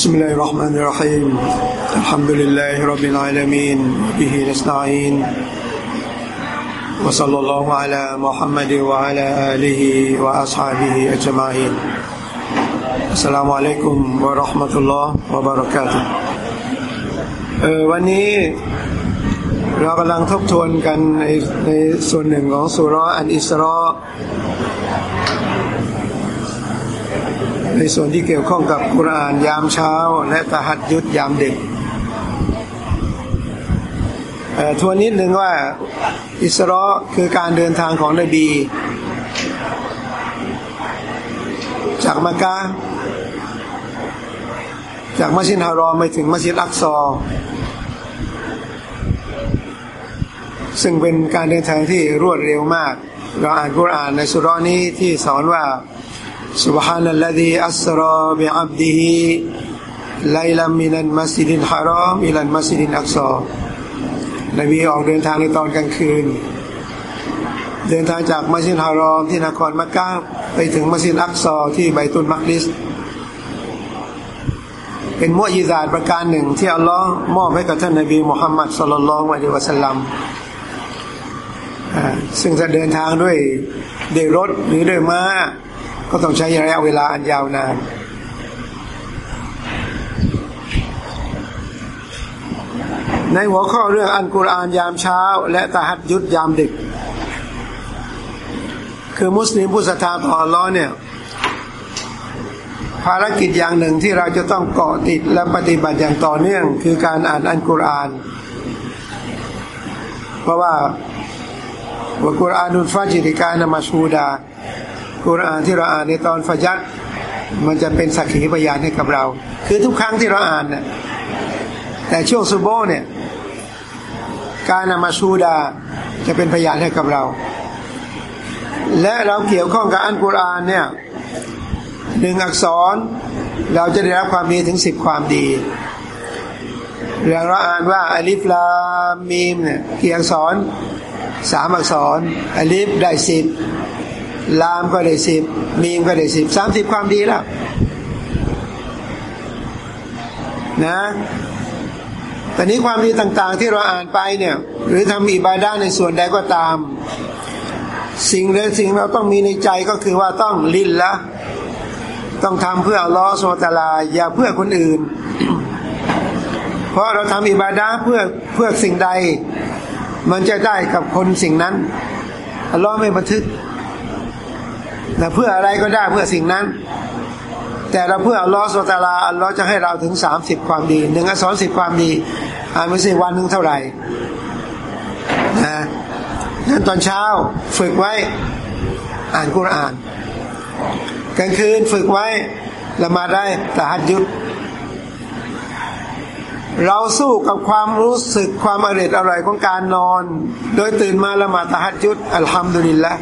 بسم الله الرحمن الرحيم الحمد لله رب العالمين وبه نستعين وصلى الله على محمد وعلى آله وأصحابه أجمعين السلام عليكم ورحمة الله وبركاته เออวันนี้เรากำลังทบทวนกันในในส่วนหนึ่งของสุราอันอิสรา ในส่วนที่เกี่ยวข้องกับกุรานยามเช้า และตะหัดยุดยามดึกทวนนิดหนึ่งว่าอิสราคือการเดินทางของนบี จากมักกะจากมัสยิดฮารอมไปถึงมัสยิดอักซอ ซึ่งเป็นการเดินทางที่รวดเร็วมาก เราอ่านกุรอานในสุรานี้ที่สอนว่า سبحان الذي أسرى بعبده ليلا من المسجد الحرام إلى المسجد الأقصى นบีออกเดินทางในตอนกลางคืน เดินทางจากมัสยิดฮารอมที่นครมักกะไปถึงมัสยิดอักซอที่ไบตุลมักดิส เป็นมุอิซาตประการหนึ่งที่อัลลอฮ์มอบให้กับท่านนบีมุฮัมมัดสุลลัลลอฮุอะลัยฮิวะสัลลัมซึ่งจะเดินทางด้วยด้วยรถหรือด้วยม้า ก็ต้องใช้ระยะเวลาอันยาวนาน ในหัวข้อเรื่องอันกุรอานยามเช้า และตะฮัดยุดยามดึก คือมุสลิมผู้ศรัทธาต่อร้อนเนี่ยภารกิจอย่างหนึ่งที่เราจะต้องเกาะติดและปฏิบัติอย่างต่อเนื่อง คือการอ่านอันกุรอาน เพราะว่าว่ากุรอานุฟาจิริกานามาชูดา กุรอานที่เราอ่านในตอนฟยัดมันจะเป็นสักขีพยานให้กับเรา คือทุกครั้งที่เราอ่านเนี่ยแต่ช่วงซุโบเนี่ยการนามาชูดาจะเป็นพยานให้กับเรา และเราเกี่ยวข้องกับอันกุรอานเนี่ยหนึ่งอักษรเราจะได้รับความดีถึงสิบความดีเรื่องเราอ่านว่าอลิฟลามีมเนี่ยกี่อักษรสามอักษรอลิฟได้สิบ ลามก็ได้สิบมีมก็ได้สิบสามสิบความดีแล้วนะตอนนี้ความดีต่างๆที่เราอ่านไปเนี่ย หรือทำอิบาดาในส่วนใดก็ตาม สิ่งใดสิ่งเราต้องมีในใจก็คือว่าต้องลินละต้องทำเพื่ออัลลอฮฺสุลตาลาอย่าเพื่อคนอื่น เพราะเราทำอิบาดาเพื่อเพื่อสิ่งใด มันจะได้กับคนสิ่งนั้นอัลลอฮ์ไม่บันทึก นะเพื่ออะไรก็ได้เพื่อสิ่งนั้น แต่เราเพื่ออัลลอฮฺสุตาลาอัลลอฮ์จะให้เราถึงสามสิบความดีหนึ่งอักษรสิบความดีอ่านไม่ใช่วันหนึ่งเท่าไหร่นะนั่นตอนเช้าฝึกไว้อ่านกุรอานกลางคืนฝึกไว้ละมาได้ตะฮัดยุดเราสู้กับความรู้สึกความอร่อยอร่อยของการนอน โดยตื่นมาละมาตะฮัดยุดอัลฮัมดุลิลละ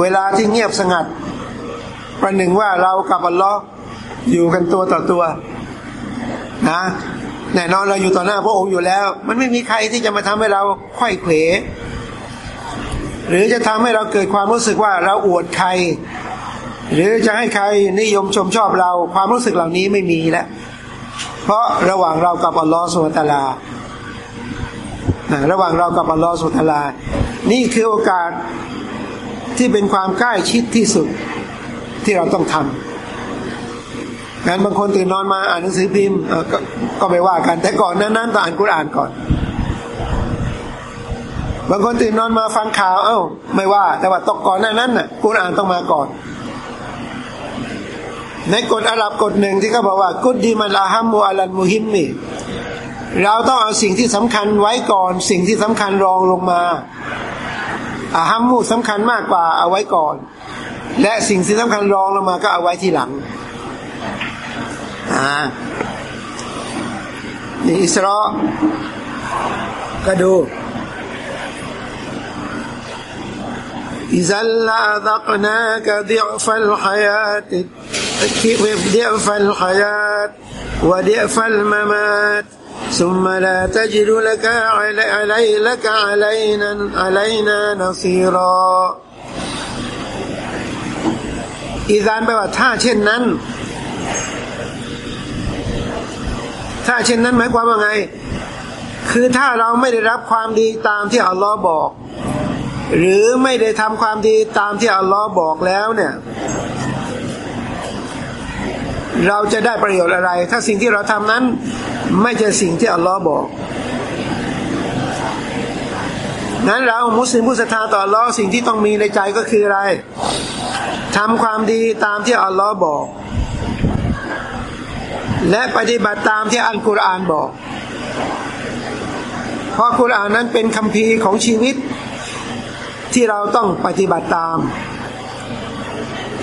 เวลาที่เงียบสงัด ประหนึ่งว่าเรากับอัลลอฮ์อยู่กันตัวต่อตัว นะแน่นอนเราอยู่ต่อหน้าพระองค์อยู่แล้ว มันไม่มีใครที่จะมาทำให้เราไข้เขวหรือจะทำให้เราเกิดความรู้สึกว่าเราอวดใคร หรือจะให้ใครนิยมชมชอบเราความรู้สึกเหล่านี้ไม่มีแล้ว เพราะระหว่างเรากับอัลลอฮ์สุลตาลาระหว่างเรากับอัลลอฮ์สุลตาลา นี่คือโอกาส ที่เป็นความใกล้ชิดที่สุดที่เราต้องทำงั้นบางคนตื่นนอนมาอ่านหนังสือพิมพ์กก็ไม่ว่ากัน แต่ก่อนนั้นๆต้องอ่านกุรอานก่อน บางคนตื่นนอนมาฟังข่าว เอ้า ไม่ว่า แต่ว่าตกก่อนนั้นน่ะกุรอานต้องมาก่อน ในกฎอาหรับกฎหนึ่งที่เขาบอกว่า กุดดีมันอาฮัมมูอัลันมุฮิมมีเราต้องเอาสิ่งที่สำคัญไว้ก่อน สิ่งที่สำคัญรองลงมา อาฮัมมูสำคัญมากกว่าเอาไว้ก่อน และสิ่งที่สำคัญรองลงมาก็เอาไว้ทีหลังอ่านี่อิสราก็ดู إذا لأذقناك ضعف الحياة ضعف الحياة وضعف الممات ثم لا تجد لك علي لك علينا علينا نصيرا อีซานแปลว่าถ้าเช่นนั้น ถ้าเช่นนั้นหมายความว่าไง คือถ้าเราไม่ได้รับความดีตามที่อัลลอฮ์บอก หรือไม่ได้ทำความดีตามที่อัลลอฮ์บอกแล้วเนี่ย เราจะได้ประโยชน์อะไร ถ้าสิ่งที่เราทำนั้น ไม่ใช่สิ่งที่อัลลอฮ์บอกนั้นเรามุสลิมผู้ศรัทธาต่ออัลลอฮ์สิ่งที่ต้องมีในใจก็คืออะไรทำความดีตามที่อัลลอฮ์บอก และปฏิบัติตามที่อัลกุรอานบอก เพราะกุรอานนั้นเป็นคำพีของชีวิต ที่เราต้องปฏิบัติตาม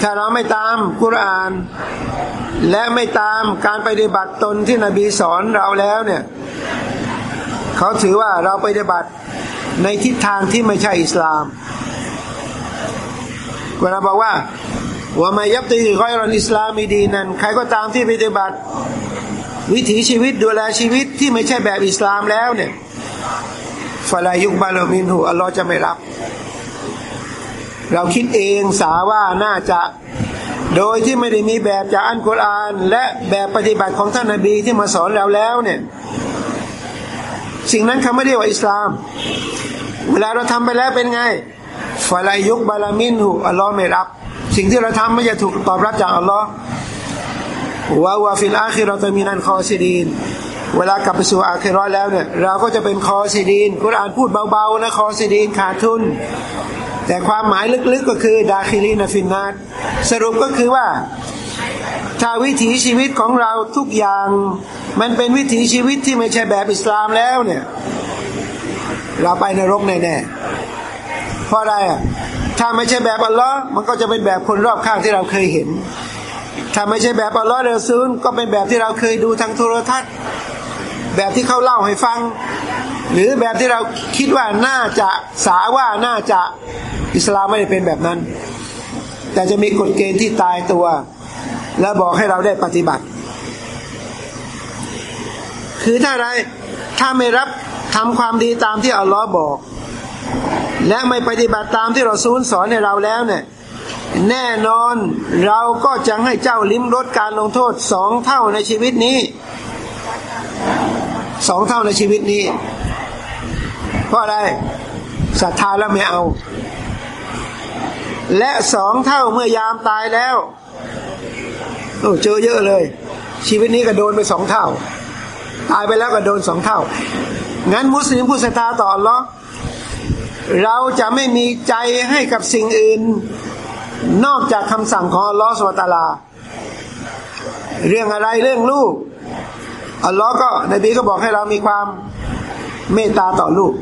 ถ้าเราไม่ตามกุรอาน และไม่ตามการปฏิบัติตนที่นบีสอนเราแล้วเนี่ยเขาถือว่าเราปฏิบัติในทิศทางที่ไม่ใช่อิสลามเวลาบอกว่าว่ามายับตีก้อยรอนอิสลามมีดีนั้น ใครก็ตามที่ปฏิบัติ วิถีชีวิตดูแลชีวิตที่ไม่ใช่แบบอิสลามแล้วเนี่ยฟาลายุกบาลมินหูอัลลอฮ์จะไม่รับ เราคิดเองสาว่าน่าจะโดยที่ไม่ได้มีแบบจากอันกุรอาน และแบบปฏิบัติของท่านนาบีที่มาสอนเราแล้วเนี่ยสิ่งนั้นเขาไม่ได้ว่าอิสลาม เวลาเราทำไปแล้วเป็นไงفلن يقبل منهอัลลอฮ์ไม่รับ สิ่งที่เราทำไม่จะถูกตอบรับจากอัลลอฮ์وهو في الآخرة من الخاسرين เวลากลับไปสู่อาคิรอแล้วเนี่ยเราก็จะเป็นخاسرينกุรอานพูดเบาๆนะخاسرينขาดทุน แต่ความหมายลึกๆก็คือداخلين في النارสรุปก็คือว่าถ้าวิถีชีวิตของเราทุกอย่าง มันเป็นวิถีชีวิตที่ไม่ใช่แบบอิสลามแล้วเนี่ยเราไปนรกแน่ๆเพราะอะไรอะถ้าไม่ใช่แบบอัลลอฮ์มันก็จะเป็นแบบคนรอบข้างที่เราเคยเห็น ถ้าไม่ใช่แบบอัลลอฮ์เรซูลก็เป็นแบบที่เราเคยดูทางโทรทัศน์ แบบที่เขาเล่าให้ฟัง หรือแบบที่เราคิดว่าน่าจะสาว่าน่าจะอิสลามไม่ได้เป็นแบบนั้น แต่จะมีกฎเกณฑ์ที่ตายตัว แล้วบอกให้เราได้ปฏิบัติ คือถ้าอะไรถ้าไม่รับทำความดีตามที่อัลลอฮ์บอก และไม่ปฏิบัติตามที่เราซูลสอนให้เราแล้วเนี่ยแน่นอนเราก็จะให้เจ้าลิ้มรสการลงโทษสองเท่าในชีวิตนี้ สองเท่าในชีวิตนี้ เพราะอะไรศรัทธาแล้วไม่เอา และสองเท่าเมื่อยามตายแล้วโอ้เจอเยอะเลย ชีวิตนี้ก็โดนไปสองเท่า ตายไปแล้วก็โดนสองเท่า งั้นมุสลิมผู้ศรัทธาต่อหรอเราจะไม่มีใจให้กับสิ่งอื่น นอกจากคำสั่งของลอสุลตาลา เรื่องอะไรเรื่องลูก อัลลอฮ์ก็นบีก็บอกให้เรามีความเมตตาต่อลูก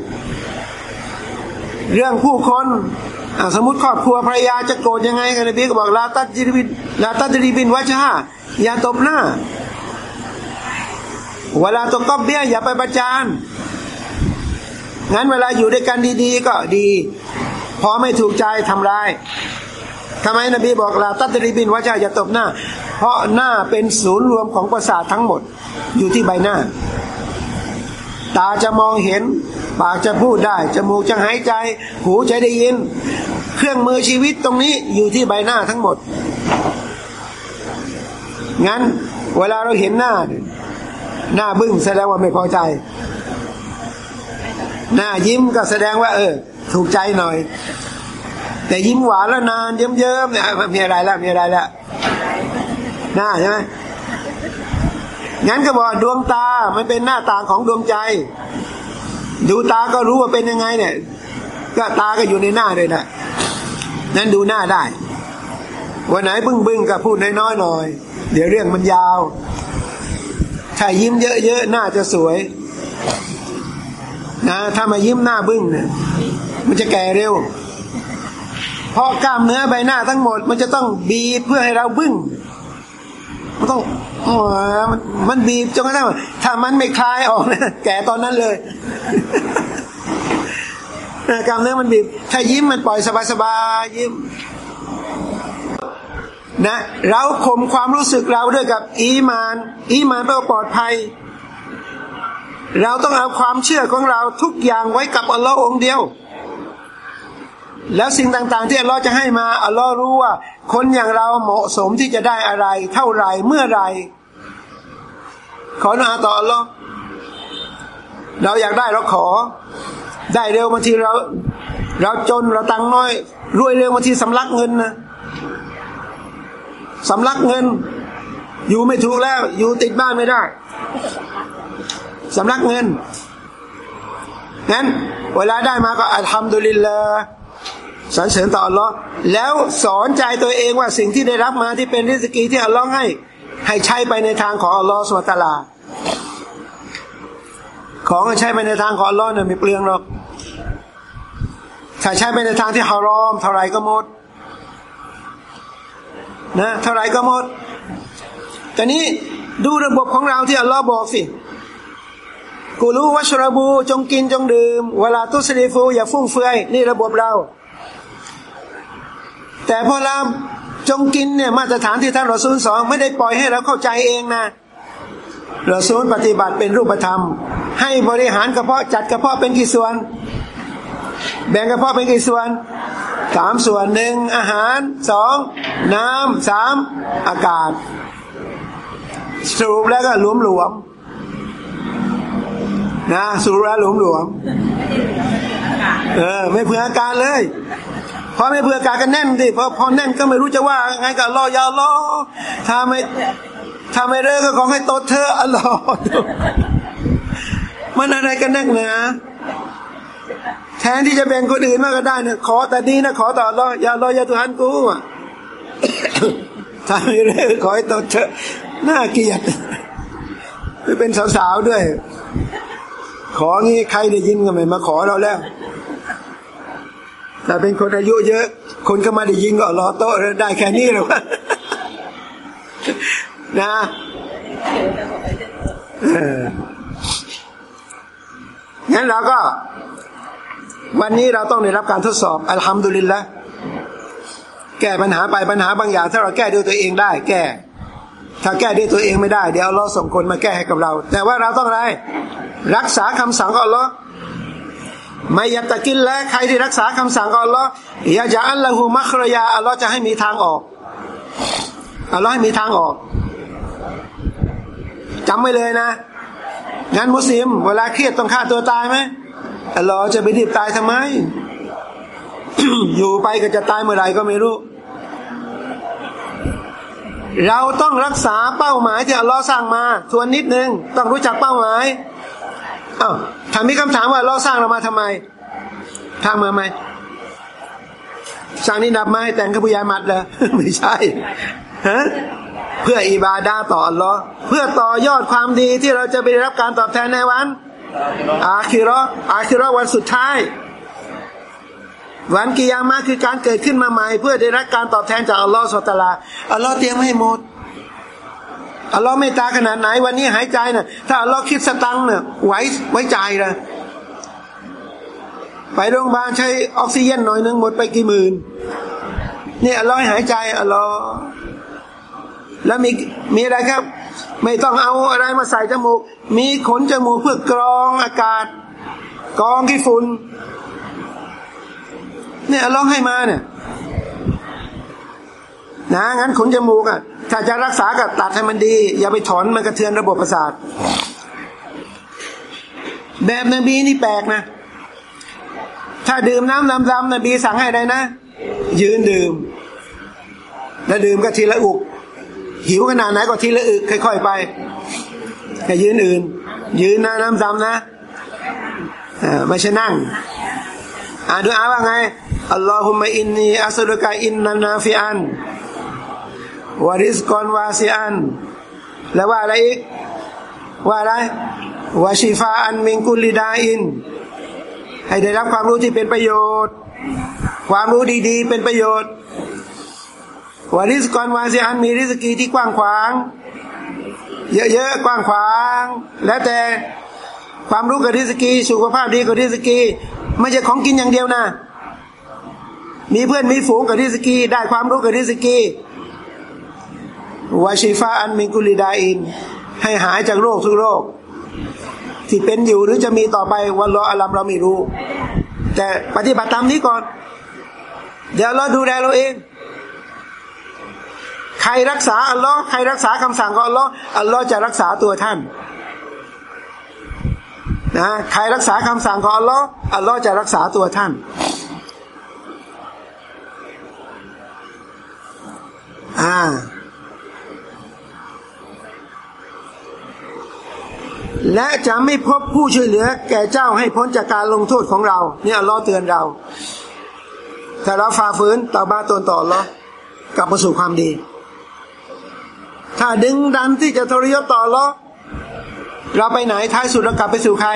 เรื่องผู้คนสมมติครอบครัวภรรยาจะโกรธยังไงกันนบีก็บอกลาตัดจิริบินลาตัดจิริบินวัชฮะอย่าตบหน้า เวลาตกก็เบี้ยอย่าไปประจานงั้นเวลาอยู่ด้วยกันดีๆ ก็ดี พอไม่ถูกใจทำร้าย ทำไมนบีบอกลาตัดริบินว่าจะอย่าตบหน้า เพราะหน้าเป็นศูนย์รวมของประสาททั้งหมด อยู่ที่ใบหน้า ตาจะมองเห็น ปากจะพูดได้ จมูกจะหายใจ หูจะได้ยิน เครื่องมือชีวิตตรงนี้อยู่ที่ใบหน้าทั้งหมด งั้นเวลาเราเห็นหน้า หน้าบึ้งแสดงว่าไม่พอใจ หน้ายิ้มก็แสดงว่า เออ ถูกใจหน่อย แต่ยิ้มหวานแล้วนานเยิ้มๆเนี่ยมีอะไรล้วมีอะไรล้วหน้าใช่ไหมงั้นก็บอกดวงตามันเป็นหน้าต่างของดวงใจ ดูตาก็รู้ว่าเป็นยังไงเนี่ย ก็ตาก็อยู่ในหน้าเลยนะนั้นดูหน้าได้วันไหนบึ้งบึ้งก็พูดน้อยๆหน่อย เดี๋ยวเรื่องมันยาว ถ้ายิ้มเยอะๆหน้าจะสวย นะ ถ้ามายิ้มหน้าบึ้งเนี่ยมันจะแก่เร็ว เพราะกล้ามเนื้อใบหน้าทั้งหมด มันจะต้องบีบเพื่อให้เราบึ้งมันต้องมันมันบีบจนกระทั่งถ้ามันไม่คลายออกนะแก่ตอนนั้นเลยกล้ามเนื้อมันบีบ ถ้ายิ้มมันปล่อยสบายๆยิ้มนะเราข่มความรู้สึกเราด้วยกับอีมาน อีมานเพื่อปลอดภัย เราต้องเอาความเชื่อของเราทุกอย่างไว้กับอัลลอฮ์องเดียว แล้วสิ่งต่างๆ ที่อัลลอฮ์จะให้มาอัลลอฮ์รู้ว่า คนอย่างเราเหมาะสมที่จะได้อะไร เท่าไรเมื่อไรขอนาต่ออัลลอฮ์เราอยากได้เราขอ ได้เร็วบางทีเรา เราจนเราตังน้อย รวยเร็วบางทีสำลักเงินนะสำลักเงิน อยู่ไม่ถูกแล้ว อยู่ติดบ้านไม่ได้สำลักเงินงั้น เวลาได้มาก็อัลฮัมดุลิลลา สรรเสริญต่ออัลลอฮ์แล้วสอนใจตัวเองว่าสิ่งที่ได้รับมาที่เป็นริสกีที่อัลลอฮ์ให้ ให้ใช้ไปในทางของอัลลอฮ์สุลตาลา ของใช้ไปในทางของอัลลอฮ์เนี่ยไม่เปลืองหรอกถ้าใช้ไปในทางที่ฮารอม เท่าไรก็หมดนะเท่าไรก็หมดแต่นี้ดูระบบของเราที่อัลลอฮ์บอกสิกูรู้วัชรบูจงกินจงดื่ม เวลาตุสรีฟู อย่าฟุ่งเฟือย นี่ระบบเรา แต่พอเราจงกินเนี่ยมาตรฐานที่ท่านรอซูลสองไม่ได้ปล่อยให้เราเข้าใจเองนะรอซูลปฏิบัติเป็นรูปธรรม ให้บริหารกระเพาะจัดกระเพาะเป็นกี่ส่วน แบ่งกระเพาะเป็นกี่ส่วนสามส่วนหนึ่งอาหารสองน้ำสามอากาศ สรุปแล้วก็หลวมหลวมนะสุราหลวมหลวมเออ ไม่เผื่ออาการเลย พอไม่เผื่ออาการก็แน่นดิพอพอแน่นก็ไม่รู้จะว่าไงกับรอยาล้อถ้าไม่ถ้าไม่เลิกก็ขอให้โตเธออัลลอฮ์มันอะไรกันนักหนาแทนที่จะแบ่งคนอื่นมากก็ได้นะขอแต่ดีนะขอต่อรอยาลอยาตุฮันกูอะถ้าไม่เลิกขอให้โตเธอน่าเกลียดไปเป็นสาวๆด้วย ของี้ใครได้ยินก็ไม่มาขอเราแล้ว แต่เป็นคนอายุเยอะ คนก็มาได้ยินก็รอโต๊ะได้แค่นี้หรอวะนะงั้นเราก็ วันนี้เราต้องได้รับการทดสอบอัลฮัมดุลิลละแก้ปัญหาไปปัญหาบางอย่าง ถ้าเราแก้ด้วยตัวเองได้ แก้ ถ้าแก้ด้วยตัวเองไม่ได้ เดี๋ยวเราส่งคนมาแก้ให้กับเรา แต่ว่าเราต้องอะไร รักษาคำสั่งของอัลลอฮ์ ไม่ยัตะกินและใครที่รักษาคำสั่งของอัลลอฮ์อย่าจะอัลลอฮูมัครยาอัลลอฮ์จะให้มีทางออกอัลลอฮ์ให้มีทางออกจำไว้เลยนะงั้นมุสลิม เวลาเครียดต้องฆ่าตัวตายไหมอัลลอฮ์จะไปดิบตายทำไม อยู่ไปก็จะตายเมื่อไหร่ก็ไม่รู้ เราต้องรักษาเป้าหมายที่อัลลอฮ์สร้างมา ทวนนิดนึง ต้องรู้จักเป้าหมาย อ้าวถามมีคำถามว่าเราสร้างเรามาทำไมทางมาไหมสร้างนี่นับมาให้แต่งขบุยามัดเลยไม่ใช่ฮะเพื่ออิบาดาต่ออัลลอฮ์เพื่อต่อยอดความดีที่เราจะไปได้รับการตอบแทนในวัน อาคิรออาคิรอวันสุดท้าย วันกิยามะคือการเกิดขึ้นมาใหม่ เพื่อได้รับการตอบแทนจากอัลลอฮ์สุตลาอัลลอฮ์เตรียมให้หมด อัลลอฮ์ไม่ตาขนาดไหนวันนี้หายใจนะ่ะ ถ้าอัลลอฮ์คิดสตังเนี่ยไว้ไว้ใจนะไปโรงพยาบาลใช้ออกซิเจนหน่อยนึงหมดไปกี่หมื่นนี่อัลลอฮ์หายใจอัลลอฮ์แล้วมีมีอะไรครับ ไม่ต้องเอาอะไรมาใส่จมูก มีขนจมูกเพื่อกรองอากาศ กรองที่ฝุ่นเนี่ยอัลลอฮ์ให้มาเนี่ย นะงั้นขนจมูกอะถ้าจะรักษากับตัดให้มันดี อย่าไปถอนมันกระเทือนระบบประสาท แบบนบีนี่แปลกนะ ถ้าดื่มน้ำลำลำนบีสั่งให้ได้นะ ยืนดื่ม แล้วดื่มก็ทีละอุก หิวขนาดไหนก็ทีละอึกค่อยๆไปแต่ยืนอื่น ยืนนะน้ำซ้ำนะไม่ใช่นั่งอ่านดูอาว่าไงอัลลอฮุมะอินนีอัสลุกะอินนานาฟิอัน วาริสกอนวาซิอัน แล้วว่าอะไรอีก ว่าอะไรวาชิฟาอันมิงกุลิดาอิน ให้ได้รับความรู้ที่เป็นประโยชน์ ความรู้ดีๆ เป็นประโยชน์วาริสกอนวาซิอันมีริสกีที่กว้างขวาง เยอะๆกว้างขวาง แล้วแต่ความรู้กับริสกีสุขภาพดีกับริสกีไม่ใช่ของกินอย่างเดียวนะ มีเพื่อนมีฝูงกับริสกี ได้ความรู้กับริสกี วาชิฟาอันมิกุลิดาอิน ให้หายจากโรคทุกโรค ที่เป็นอยู่หรือจะมีต่อไปวันรออาลัมเราไม่รู้ แต่ปฏิบัติตามนี้ก่อน เดี๋ยวเราดูแลเราเอง ใครรักษาอัลลอฮ์ใครรักษาคำสั่งของอัลลอฮ์อัลลอฮ์จะรักษาตัวท่านนะใครรักษาคำสั่งของอัลลอฮ์อัลลอฮ์จะรักษาตัวท่านอ่า และจะไม่พบผู้ช่วยเหลือ แก่เจ้าให้พ้นจากการลงโทษของเรา เนี่ยอัลลอฮ์เตือนเราถ้าเราฝ่าฝืนต่อบาตนต่ออัลลอฮ์กลับมาสู่ความดี ถ้าดึงดันที่จะทรยศต่ออัลลอฮ์เราไปไหนท้ายสุดเรากลับไปสู่ใคร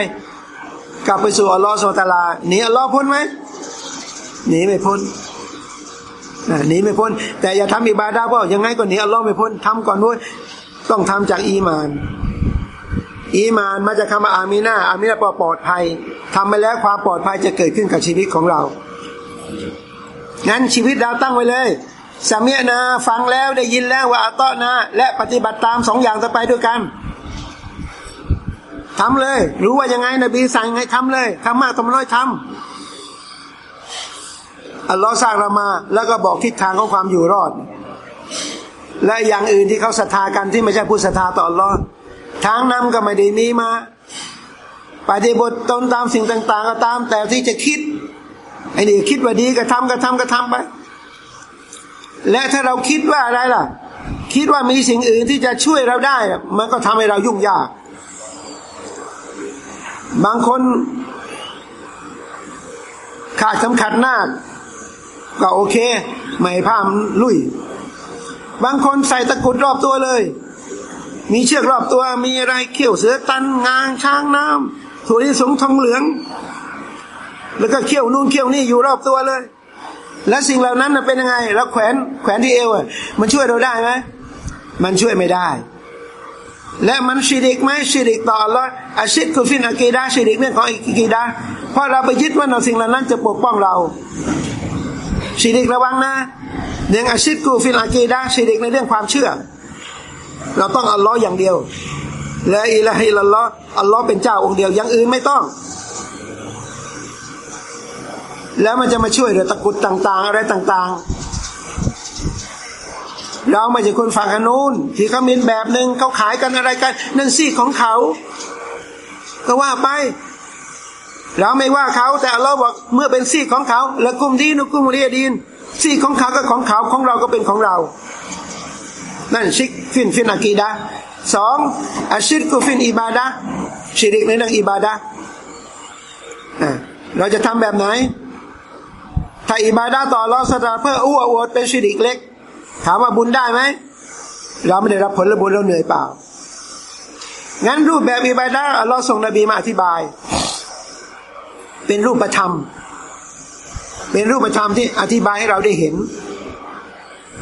กลับไปสู่อัลลอฮ์สุลตาลาหนีอัลลอฮ์พ้นไหมหนีไม่พ้นหนีไม่พ้น แต่อย่าทำอิบาดาเพราะยังไงก็หนีอัลลอฮ์ไม่พ้นทำก่อนด้วยต้องทำจากอีมาน อีมานมาจากคำว่าอามีนาอามีนาปลอดภัยทำไปแล้วความปลอดภัยจะเกิดขึ้นกับชีวิตของเรา งั้นชีวิตเราตั้งไว้เลยสามีนาฟังแล้วได้ยินแล้วว่าอัตตนะและปฏิบัติตามสองอย่างต่อไปด้วยกันทำเลย รู้ว่ายังไงนบีสั่งยังไงทำเลยทำมากทำน้อยทำอัลลอฮ์สร้างเรามา แล้วก็บอกทิศทางของความอยู่รอด และอย่างอื่นที่เขาศรัทธากันที่ไม่ใช่ผู้ศรัทธาต่ออัลลอฮ์ ทางนำก็ไม่ได้มีมา ปฏิบัติตนตามสิ่งต่าง ๆ ก็ตาม แต่ที่จะคิดไอ้นี่คิดว่าดีก็ทำก็ทำก็ทำไป และถ้าเราคิดว่าอะไรล่ะ คิดว่ามีสิ่งอื่นที่จะช่วยเราได้ มันก็ทำให้เรายุ่งยาก บางคนขาดสำคัญหน้าก็โอเค ไม่ผ้ามลุย บางคนใส่ตะกุดรอบตัวเลย มีเชือกรอบตัวมีอะไรเขี้ยวเสือตันงางช้างน้ำถั่วลิสงทองเหลือง แล้วก็เขี้ยวนู่นเขี้ยวนี่อยู่รอบตัวเลย และสิ่งเหล่านั้นเป็นยังไงแล้วแขวนแขวนที่เอวมันช่วยเราได้ไหมมันช่วยไม่ได้ และมันชิริกไหมชิริกต่ออัลลอฮ์อาชิดคือฟินอากีดาชิริกเนี่ยของอากีดาเพราะเราไปยึดว่าเราสิ่งเหล่านั้นจะปกป้องเราชิริกระวังนะเรื่องอาชิดกูฟินอากีดาชิริกในเรื่องความเชื่อ เราต้องอัลลอฮ์อย่างเดียว และอิละฮิลลอฮ์อัลลอฮ์เป็นเจ้าองค์เดียวอย่างอื่นไม่ต้อง แล้วมันจะมาช่วยเหลือตะกุดต่าง ๆ อะไรต่าง ๆ เราไม่ใช่คนฝั่งอนูนที่เขามีแบบหนึ่งเขาขายกันอะไรกัน นั่นซีของเขา ก็ว่าไปเราไม่ว่าเขาแต่เราบอกเมื่อเป็นซีของเขา แล้วกุมดีนุกุมเรียดีนซีของเขาก็ของเขาของเราก็เป็นของเรา นั่นชิกฟินฟินอากีดะสองอาชิรกุฟินอิบาดะชิริกในเรื่องอิบาดะเราจะทำแบบไหน ถ้าอิบาดะต่อรอสตาเพื่ออ้วอวดเป็นชิริกเล็ก ถามว่าบุญได้ไหม เราไม่ได้รับผลบุญเราเหนื่อยเปล่า งั้นรูปแบบอิบาดาอัลลอฮ์ส่งนบีมาอธิบาย เป็นรูปธรรม เป็นรูปธรรมที่อธิบายให้เราได้เห็น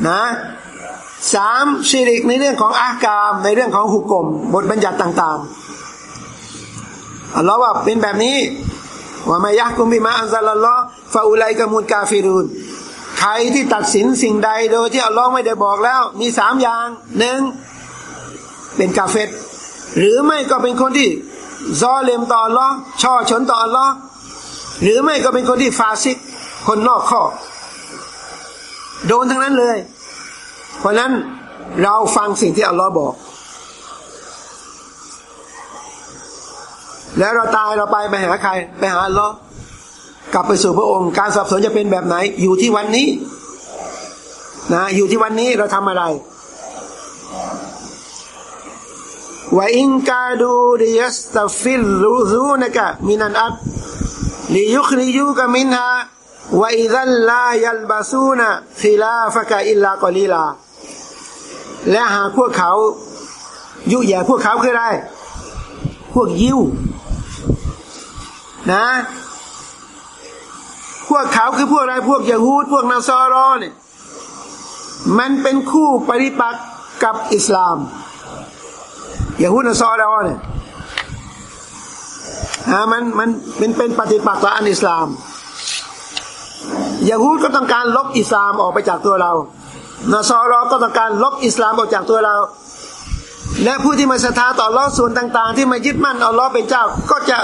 นะ สามชิริกในเรื่องของอากามในเรื่องของหุกกลมบทบัญญัติต่างๆอัลลอฮ์ว่าเป็นแบบนี้ว่าไม่ยักกุมบิมาอันซาลลอฮ์ฟาอุไลกามุลกาฟิรุนใครที่ตัดสินสิ่งใดโดยที่อัลลอฮ์ไม่ได้บอกแล้ว มีสามอย่างหนึ่งเป็นกาเฟตหรือไม่ก็เป็นคนที่ซอเลมต่ออัลลอฮ์ช่อชนต่ออัลลอฮ์หรือไม่ก็เป็นคนที่ฟาซิกคนนอกข้อโดนทั้งนั้นเลย เพราะนั้นเราฟังสิ่งที่อัลลอฮ์บอก แล้วเราตายเราไปไปหาใคร ไปหาอัลลอฮ์กลับไปสู่พระองค์ การสอบสวนจะเป็นแบบไหน อยู่ที่วันนี้ นะ อยู่ที่วันนี้เราทำอะไรوإن كادوا ليستفزونك من الأرض ليخرجوك منها وإذا لا يلبثون خلافك إلا قليلا และหากพวกเขายุแย่พวกเขาคืออะไร พวกยิวนะ พวกเขาคือพวกอะไรพวกยาฮูดพวกนาซารอเนี่ยมันเป็นคู่ปฏิปักษ์กับอิสลามยาฮูดนาซารอเนี่ยฮะมันมันมันเป็นปฏิปักษ์กับอันอิสลามยาฮูดก็ต้องการลบอิสลามออกไปจากตัวเรา นาซารอก็ต้องการลบอิสลามออกจากตัวเรา และผู้ที่มาศรัทธาต่อล้อส่วนต่าง ๆ ที่มายึดมั่นเอาล้อเป็นเจ้า ก็จะ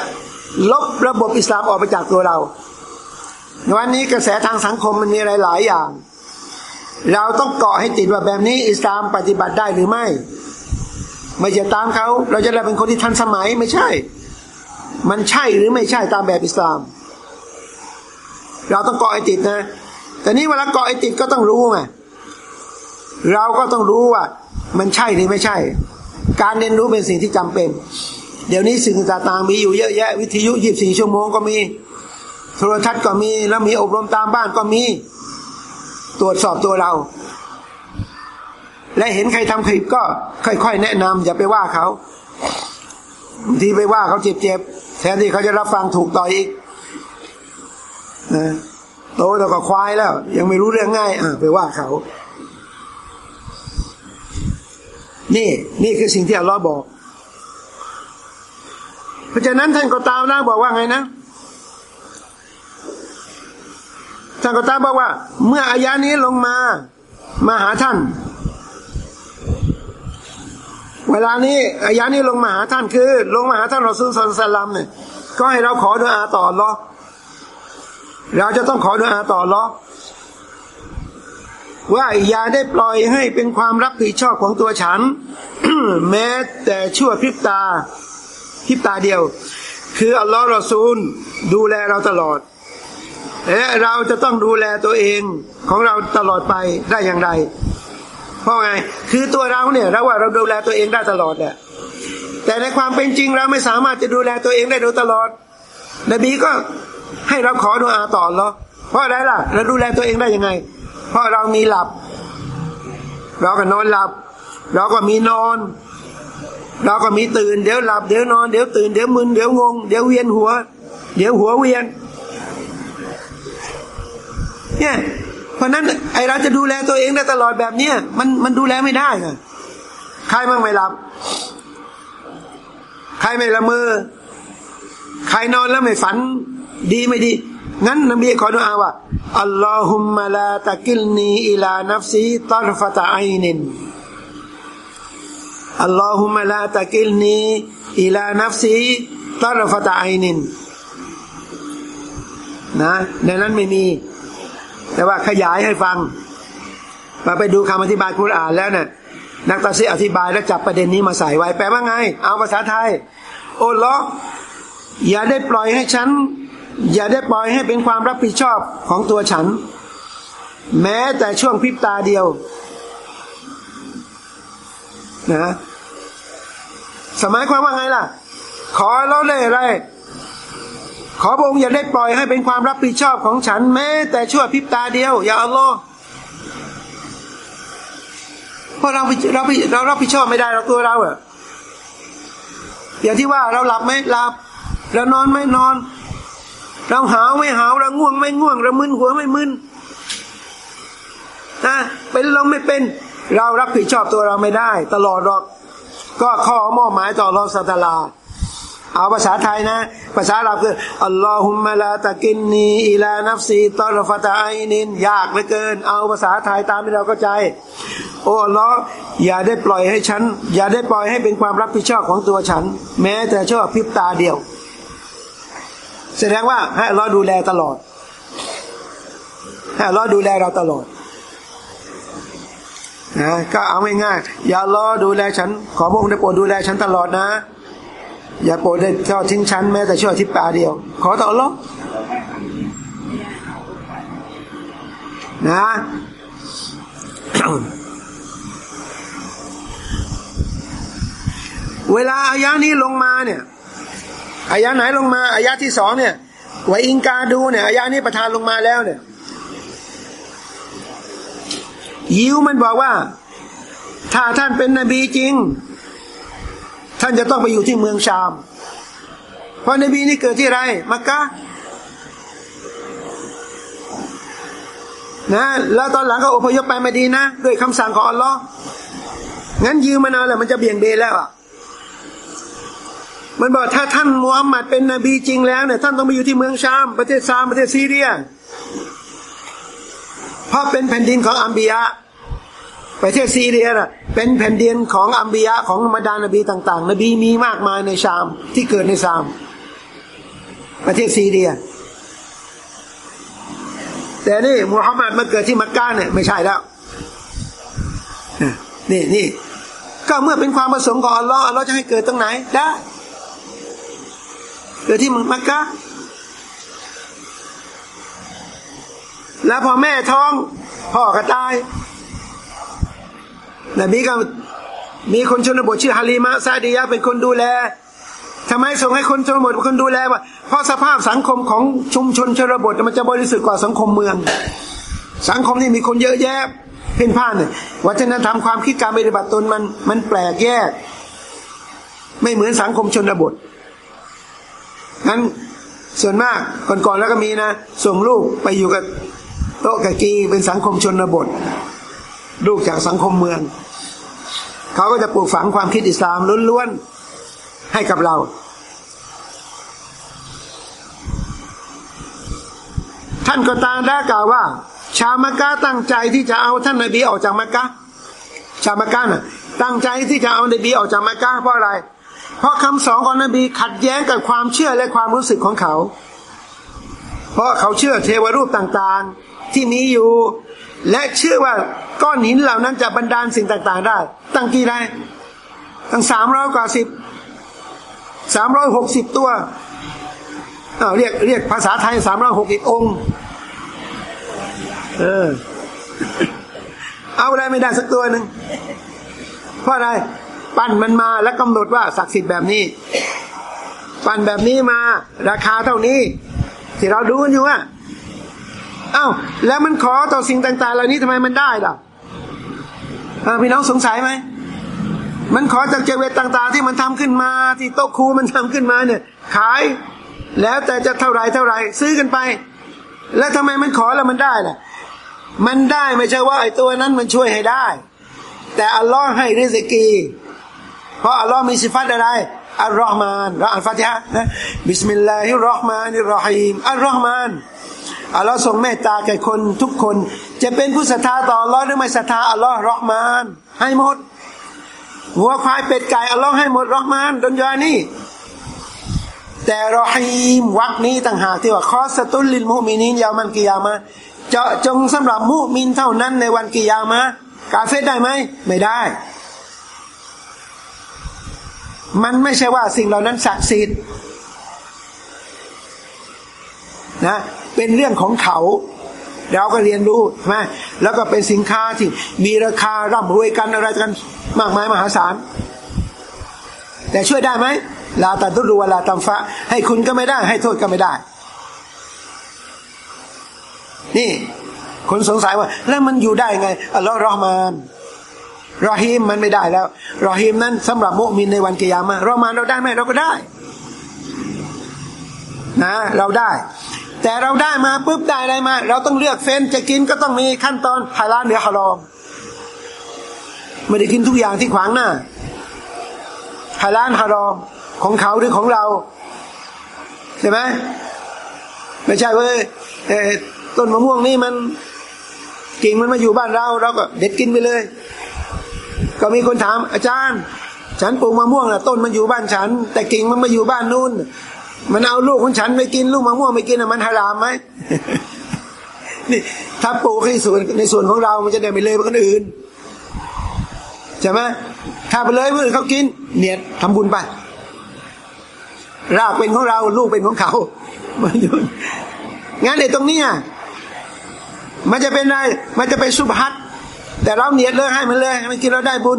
ลบระบบอิสลามออกไปจากตัวเราวันนี้กระแสทางสังคมมันมีหลายอย่าง เราต้องเกาะให้ติดว่าแบบนี้อิสลามปฏิบัติได้หรือไม่ ไม่จะตามเขาเราจะได้เป็นคนที่ทันสมัยไม่ใช่ มันใช่หรือไม่ใช่ตามแบบอิสลาม เราต้องเกาะไอติดนะ แต่นี้เวลาเกาะไอติดก็ต้องรู้ไง เราก็ต้องรู้ว่า มันใช่หรือไม่ใช่ การเรียนรู้เป็นสิ่งที่จำเป็น เดี๋ยวนี้สิ่งต่างๆมีอยู่เยอะแยะ วิทยุยีบสี่ชั่วโมงก็มี โทรทัศน์ก็มีแล้วมีอบรมตามบ้านก็มี ตรวจสอบตัวเรา และเห็นใครทำผิดก็ค่อย ๆ แนะนำอย่าไปว่าเขาบางทีไปว่าเขาเจ็บๆแทนที่เขาจะรับฟังถูกต่อยอีกนะโตแล้วก็ควายแล้ว ยังไม่รู้เรื่องง่าย อะไปว่าเขา นี่นี่คือสิ่งที่อัลลอฮ์บอก เพราะฉะนั้นท่านก็ตามนะบอกว่าไงนะท่านก็ตามบอกว่า เมื่ออายานี้ลงมา มาหาท่าน เวลานี้อายานี้ลงมาหาท่านคือ ลงมาหาท่านเรอซูลสัลลัมเนี่ยก็ให้เราขอดุอาต่อรอเราจะต้องขอดุอาต่อรอ ว่าอย่าได้ปล่อยให้เป็นความรับผิดชอบของตัวฉัน แม้แต่ชั่วพริบตาพริบตาเดียว คืออัลลอฮ์รอซูลดูแลเราตลอดและเราจะต้องดูแลตัวเองของเราตลอดไปได้อย่างไร เพราะไง คือตัวเราเนี่ยเราว่าเราดูแลตัวเองได้ตลอดแหละแต่ในความเป็นจริงเราไม่สามารถจะดูแลตัวเองได้โดยตลอดนบีก็ให้เราขอดุอาต่อหรอเพราะอะไรล่ะ เราดูแลตัวเองได้ยังไง ราะเรามีหลับ เราก็นอนหลับ เราก็มีนอน เราก็มีตื่น เดี๋ยวหลับ เดี๋ยวนอน เดี๋ยวตื่น เดี๋ยวมึน เดี๋ยวงง เดี๋ยวเวียนหัว เดี๋ยวหัวเวียน เนี่ยเพราะนั้นไอเราจะดูแลตัวเองได้ตลอดแบบเนี้ยมันมันดูแลไม่ได้ไงใครมั่งไม่หลับ ใครไม่ละเมอ ใครนอนแล้วไม่ฝัน ดีไม่ดี งั้นนบีขอดุอาว่าاللهم لا تكلني إلى نفسي طرفة عين اللهم لا تكلني إلى نفسي طرفة عينนะในนั้นไม่มี แต่ว่าขยายให้ฟัง มาไปดูคำอธิบายคุรอานแล้วเนะ่ยนักตัดสิอธิบายแล้วจับประเด็นนี้มาใส่ไว้แปลว่าไง เอาภาษาไทย โอ้ล้ออย่าได้ปล่อยให้ฉัน อย่าได้ปล่อยให้เป็นความรับผิดชอบของตัวฉัน แม้แต่ช่วงพริบตาเดียวนะสมัยความว่าไงล่ะ ขอเราเลยอะไร ขอพระองค์อย่าได้ปล่อยให้เป็นความรับผิดชอบของฉัน แม้แต่ชั่วพริบตาเดียว อย่าอัลลอฮ์เพราะเราเราเรารับผิดชอบไม่ได้เราตัวเราอะอย่างที่ว่าเราหลับไหมหลับเรานอนไม่นอน เราหาวไม่หาวเราง่วงไม่ง่วงเรามึนหัวไม่มึนนะเป็นเราไม่เป็น เรารับผิดชอบตัวเราไม่ได้ ตลอดหรอก ก็ข้อมอบหมายต่อรอสัตลาเอาภาษาไทยนะ ภาษาเราคืออัลลอฮุมะลาตะกินนีอิลานัฟซีตอรฟตาไอนินยากเหลือเกิน เอาภาษาไทยตามที่เราเข้าใจ โอ้อัลลอฮ์อย่าได้ปล่อยให้ฉัน อย่าได้ปล่อยให้เป็นความรับผิดชอบของตัวฉัน แม้แต่ชั่วพริบตาเดียว แสดงว่าให้อัลลอฮ์ดูแลตลอด ให้อัลลอฮ์ดูแลเราตลอดนะก็เอาง่ายๆอย่าล้อดูแลฉัน ขอพระองค์ได้โปรดดูแลฉันตลอดนะ อย่าโปรดได้ทอดทิ้งฉันแม้แต่ชั่วทิพตาเดียว ขอต่อรอนะเวลาอายะนี้ลงมาเนี่ย อายะไหนลงมาอายะที่สองเนี่ยไวอิงกาดูเนี่ยอายะนี้ประทานลงมาแล้วเนี่ย ยิวมันบอกว่า ถ้าท่านเป็นนบีจริง ท่านจะต้องไปอยู่ที่เมืองชาม เพราะนบีนี่เกิดที่ไร มักกะนะแล้วตอนหลังก็อพยพไปมาดีนะ ด้วยคำสั่งของอัลลอฮ์งั้นยิวมันเอาแหละมันจะเบี่ยงเบนแล้วอะ มันบอกถ้าท่านมูฮัมหมัดเป็นนบีจริงแล้วเนี่ยท่านต้องไปอยู่ที่เมืองชาม ประเทศชามประเทศซีเรีย เพราะเป็นแผ่นดินของอัมบียะประเทศซีเรียน่ะเป็นแผ่นดินของอัมบียะของมาดานบีต่าง ๆ นบีมีมากมายในชามที่เกิดในชาม ประเทศซีเรีย แต่นี่มุฮัมหมัดมาเกิดที่มักกะเนี่ยไม่ใช่แล้วนี่นี่ก็เมื่อเป็นความประสงค์ของอัลลอฮ์อัลลอฮ์จะให้เกิดตรงไหนได้ เกิดที่มักกะแล้วพอแม่ท้องพ่อก็ตายนบีก็มีคนชนบทชื่อฮาลีมะซาดียะเป็นคนดูแลทำไมส่งให้คนชนบทเป็นคนดูแลวะเพราะสภาพสังคมของชุมชนชนบทมันจะบริสุทธิ์กว่าสังคมเมือง สังคมที่มีคนเยอะแยะเพ่นพ่านเนี่ยวัฒนธรรมความคิดการปฏิบัติตนมันมันแปลกแยก ไม่เหมือนสังคมชนบท งั้นส่วนมากก่อนๆแล้วก็มีนะ ส่งลูกไปอยู่กับโต๊ะกะกีเป็นสังคมชนบท ลูกจากสังคมเมือง เขาก็จะปลูกฝังความคิดอิสลามล้วนๆให้กับเรา ท่านก็ตาได้กล่าวว่า ชาวมักกะตั้งใจที่จะเอาท่านนบีออกจากมักกะชาวมักกะน่ะตั้งใจที่จะเอานบีออกจากมักกะเพราะอะไรเเพราะคำสอนของนบีขัดแย้งกับความเชื่อและความรู้สึกของเขา เพราะเขาเชื่อเทวรูปต่างๆที่มีอยู่ และเชื่อว่าก้อนหินเหล่านั้นจะบันดาลสิ่งต่างๆได้ ตั้งกี่ได้ตั้งสามร้อยกว่าสิบสามร้อยหกสิบตัวเรียกเรียกภาษาไทยสามร้อยหกสิบองค์ เออ เอาอะไรไม่ได้สักตัวหนึ่งเพราะอะไร ปั้นมันมาแล้วกำหนดว่าศักดิ์สิทธิ์แบบนี้ ปั้นแบบนี้มา ราคาเท่านี้ ที่เราดูกันอยู่อะเอ้าแล้วมันขอต่อสิ่งต่าง ๆ เหล่านี้ทำไมมันได้ล่ะพี่น้องสงสัยไหมมันขอจากเจเวตต่าง ๆ ที่มันทำขึ้นมา ที่โต๊ะครูมันทำขึ้นมาเนี่ย ขาย แล้วแต่จะเท่าไรเท่าไรซื้อกันไป แล้วทำไมมันขอแล้วมันได้ล่ะ มันได้ไม่ใช่ว่าไอ้ตัวนั้นมันช่วยให้ได้ แต่อัลลอฮ์ให้رزقي เพราะอัลลอฮ์มีสิฟัตอะไร الرحمنเราอ่านฟาติฮะนะبسم الله الرحمن الرحيم الرحمنอัลลอฮ์ทรงเมตตาแก่คนทุกคน จะเป็นผู้ศรัทธาต่ออัลลอฮ์หรือไม่ศรัทธาอัลลอฮ์ رحمن ให้หมดวัวควายเป็ดไก่อัลลอฮ์ให้หมดرحمن ดุนยานี่แต่رحيم วรรคนี้ต่างหากที่ว่าخاصة للمؤمنين يوم القيامةเจาะจงสำหรับมุมินเท่านั้นในวันกิยามะกาเฟตได้ไหมไม่ได้ มันไม่ใช่ว่าสิ่งเหล่านั้นศักดิ์สิทธิ์นะเป็นเรื่องของเขาเราก็เรียนรู้ใช่ไหมแล้วก็เป็นสินค้าที่มีราคาร่ำรวยกันอะไรกันมากมายมหาศาล แต่ช่วยได้ไหมลาตัดรุวลาตัมฟะ ให้คุณก็ไม่ได้ ให้โทษก็ไม่ได้ นี่ คนสงสัยว่า แล้วมันอยู่ได้ไงอัลลอฮ์รอมาน รอฮีมมันไม่ได้แล้ว รอฮีมนั้นสำหรับมุมินในวันกิยามะเรอมาเราได้ไหมเราก็ได้ นะ เราได้ แต่เราได้มาปุ๊บได้อะไรมา เราต้องเลือกเฟ้นจะกินก็ต้องมีขั้นตอนฮาลาลหรือฮารอมไม่ได้กินทุกอย่างที่ขวางหน้าฮาลาลฮารอมของเขาหรือของเราใช่ไหมไม่ใช่เว้ยต้นมะม่วงนี่มันกิ่งมันมาอยู่บ้านเรา เราก็เด็ดกินไปเลย ก็มีคนถามอาจารย์ ฉันปลูกมะม่วงนะต้นมันอยู่บ้านฉัน แต่กิ่งมันมาอยู่บ้านนู้นมันเอาลูกของฉันไปกินลูกมะม่วงไปกินมันฮารามไหมนี่ถ้าปลูกในส่วนในส่วนของเรา มันจะได้ไม่เลยไปคนอื่นใช่ไหมถ้าไปเลยเพื่อนเขากิน เนี่ยทำบุญไปรากเป็นของเราลูกเป็นของเขามันอยู่งั้นในตรงนี้มันจะเป็นอะไรมันจะเป็นสุภัท แต่เราเนียดเลยให้มันเลยให้มันกินเราได้บุญ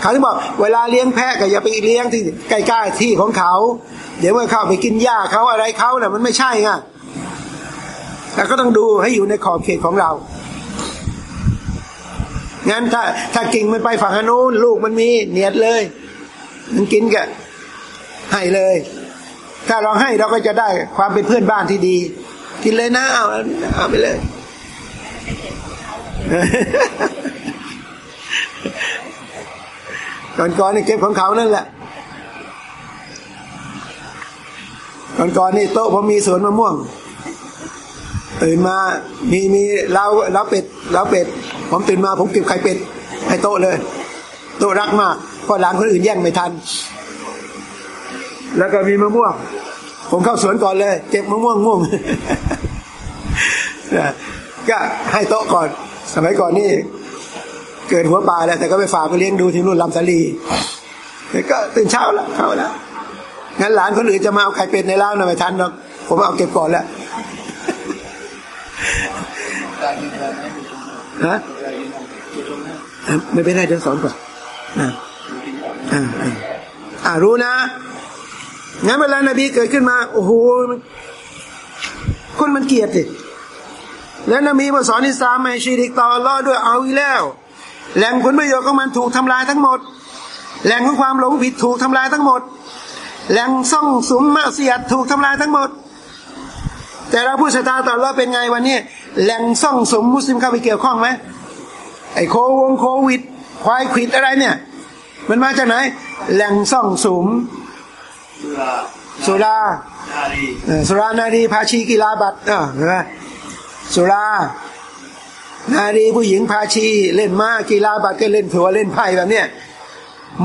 เขาที่บอกเวลาเลี้ยงแพะก็อย่าไปเลี้ยงที่ใกล้ๆที่ของเขา เดี๋ยวเมื่อเข้าไปกินหญ้าเขาอะไรเขาเนะ่ยมันไม่ใช่ไงแต่ก็ต้องดูให้อยู่ในขอบเขตของเรางั้นถ้าถ้ากิ่งมันไปฝั่งนู้นลูกมันมีเนียดเลย มันกินกะให้เลย ถ้าเราให้เราก็จะได้ความเป็นเพื่อนบ้านที่ดี กินเลยนะเอาเอาไปเลย ก่อนๆนี่เก็บของเขานั่นแหละ ก่อนๆนี่โต๊ะผมมีสวนมะม่วงตื่นมา มีมีเราเราเป็ดเราเป็ด ผมตื่นมาผมเก็บไข่เป็ดให้โต๊ะเลย โต๊ะรักมากเพราะหลานคนอื่นแย่งไม่ทัน แล้วก็มีมะม่วง ผมเข้าสวนก่อนเลย เก็บมะม่วงม่วงก็ให้โต๊ะก่อน สมัยก่อนนี่เกิดหัวปลาแล้ว แต่ก็ไปฝากไปเลี้ยงดูที่นู่นลำสาลีก็ตื่นเช้าแล้วเข้าแล้วงั้นหลานคนอื่นจะมาเอาไข่เป็ดในร้านนะไม่ทันหรอกผมเอาเก็บก่อนแล้วฮะไม่เป็นไรเดี๋ยวสอนก่อนอ่าอ่าอ่ารู้นะงั้นเวลานบีเกิดขึ้นมา โอ้โหคนมันเกลียดสิ แล้วนบีมาสอนอิสลามไม่ชีริกต่ออัลลอฮ์ด้วยเอาอีกแล้ว แหล่งผลประโยชน์ของมันถูกทำลายทั้งหมด แหล่งของความหลงผิดถูกทำลายทั้งหมด แหล่งซ่องสุมมาเสียดถูกทำลายทั้งหมด แต่เราผู้ศรัทธาต่ออัลลอฮ์เป็นไงวันนี้แหล่งซ่องสมมุสลิมเข้าไปเกี่ยวข้องไหมไอโควงโควิด ควายขิดอะไรเนี่ย มันมาจากไหน แหล่งซ่องสุมสุราสุรานารีพาชีกีฬาบัตรเออเห็นไหม สุรา นารีผู้หญิงพาชี เล่นม้ากีฬาบัตรก็เล่นถัวเล่นไพ่แบบเนี้ย